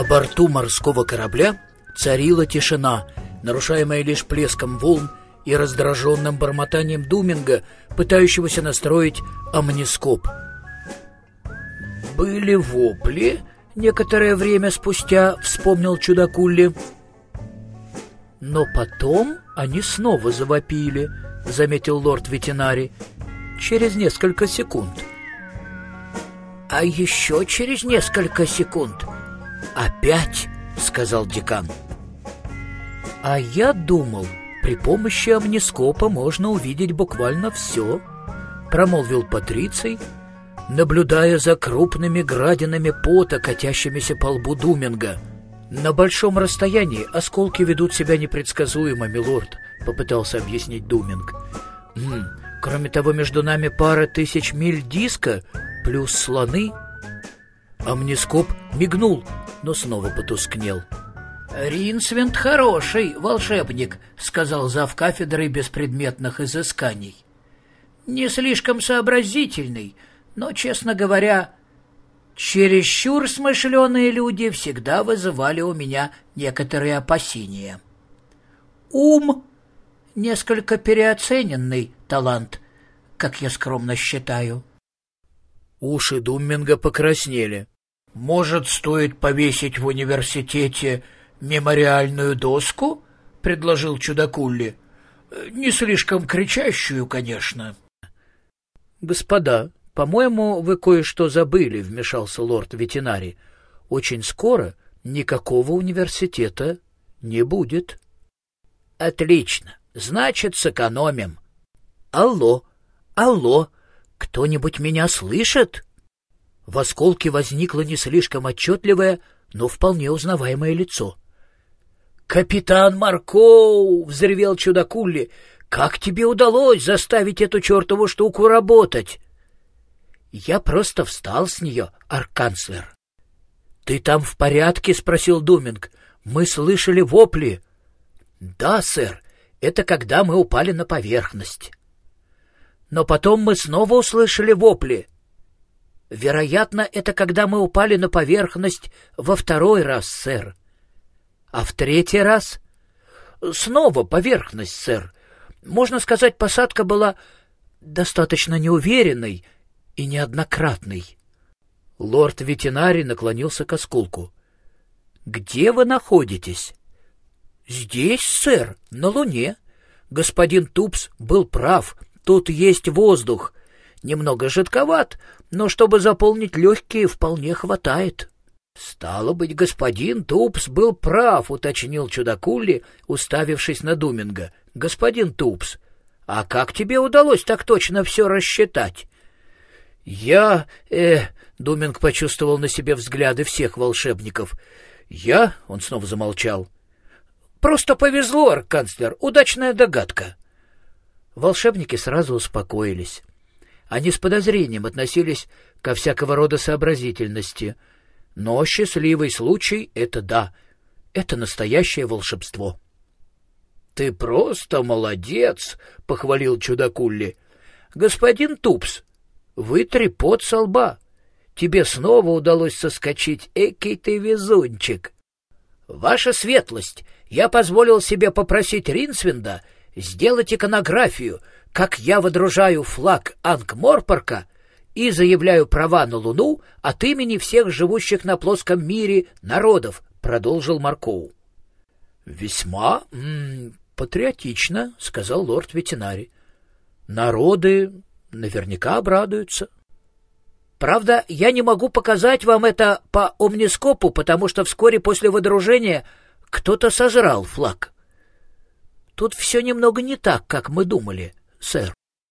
На борту морского корабля царила тишина, нарушаемая лишь плеском волн и раздраженным бормотанием Думинга, пытающегося настроить амнископ. «Были вопли?» — некоторое время спустя вспомнил чудакулли. «Но потом они снова завопили», — заметил лорд-ветеринарий, — «через несколько секунд». «А еще через несколько секунд опять?» — сказал декан. «А я думал, при помощи амнископа можно увидеть буквально все», — промолвил Патриций, наблюдая за крупными градинами пота, катящимися по лбу Думинга. «На большом расстоянии осколки ведут себя непредсказуемо, милорд», — попытался объяснить Думинг. «М кроме того, между нами пара тысяч миль диска плюс слоны». Амнископ мигнул, но снова потускнел. «Ринсвинд хороший волшебник», — сказал зав кафедрой беспредметных изысканий. «Не слишком сообразительный, но, честно говоря, чересчур смышленые люди всегда вызывали у меня некоторые опасения. Ум — несколько переоцененный талант, как я скромно считаю». Уши Думминга покраснели. «Может, стоит повесить в университете мемориальную доску?» — предложил чудакулли. «Не слишком кричащую, конечно». «Господа, по-моему, вы кое-что забыли», — вмешался лорд-ветеринарий. «Очень скоро никакого университета не будет». «Отлично. Значит, сэкономим». «Алло, алло, кто-нибудь меня слышит?» В осколке возникло не слишком отчетливое, но вполне узнаваемое лицо. «Капитан Маркоу!» — взревел чудакулли. «Как тебе удалось заставить эту чертову штуку работать?» «Я просто встал с нее, арканцлер». «Ты там в порядке?» — спросил Думинг. «Мы слышали вопли». «Да, сэр, это когда мы упали на поверхность». «Но потом мы снова услышали вопли». Вероятно, это когда мы упали на поверхность во второй раз, сэр. А в третий раз? Снова поверхность, сэр. Можно сказать, посадка была достаточно неуверенной и неоднократной. Лорд-ветеринарий наклонился к осколку. «Где вы находитесь?» «Здесь, сэр, на Луне. Господин Тупс был прав. Тут есть воздух. Немного жидковат, но чтобы заполнить легкие, вполне хватает. — Стало быть, господин Тупс был прав, — уточнил чудакули, уставившись на Думинга. — Господин Тупс, а как тебе удалось так точно все рассчитать? — Я... э... — Думинг почувствовал на себе взгляды всех волшебников. — Я... — он снова замолчал. — Просто повезло, арканцлер, удачная догадка. Волшебники сразу успокоились. Они с подозрением относились ко всякого рода сообразительности. Но счастливый случай — это да, это настоящее волшебство. — Ты просто молодец! — похвалил чудакулли. — Господин Тупс, вытри пот со лба. Тебе снова удалось соскочить, экий ты везунчик. — Ваша светлость, я позволил себе попросить Ринсвинда сделать иконографию — как я водружаю флаг Ангморпорка и заявляю права на Луну от имени всех живущих на плоском мире народов, — продолжил Маркоу. — Весьма м -м, патриотично, — сказал лорд-ветеринарий. — Народы наверняка обрадуются. Правда, я не могу показать вам это по омнископу, потому что вскоре после водружения кто-то сожрал флаг. Тут все немного не так, как мы думали — сэр.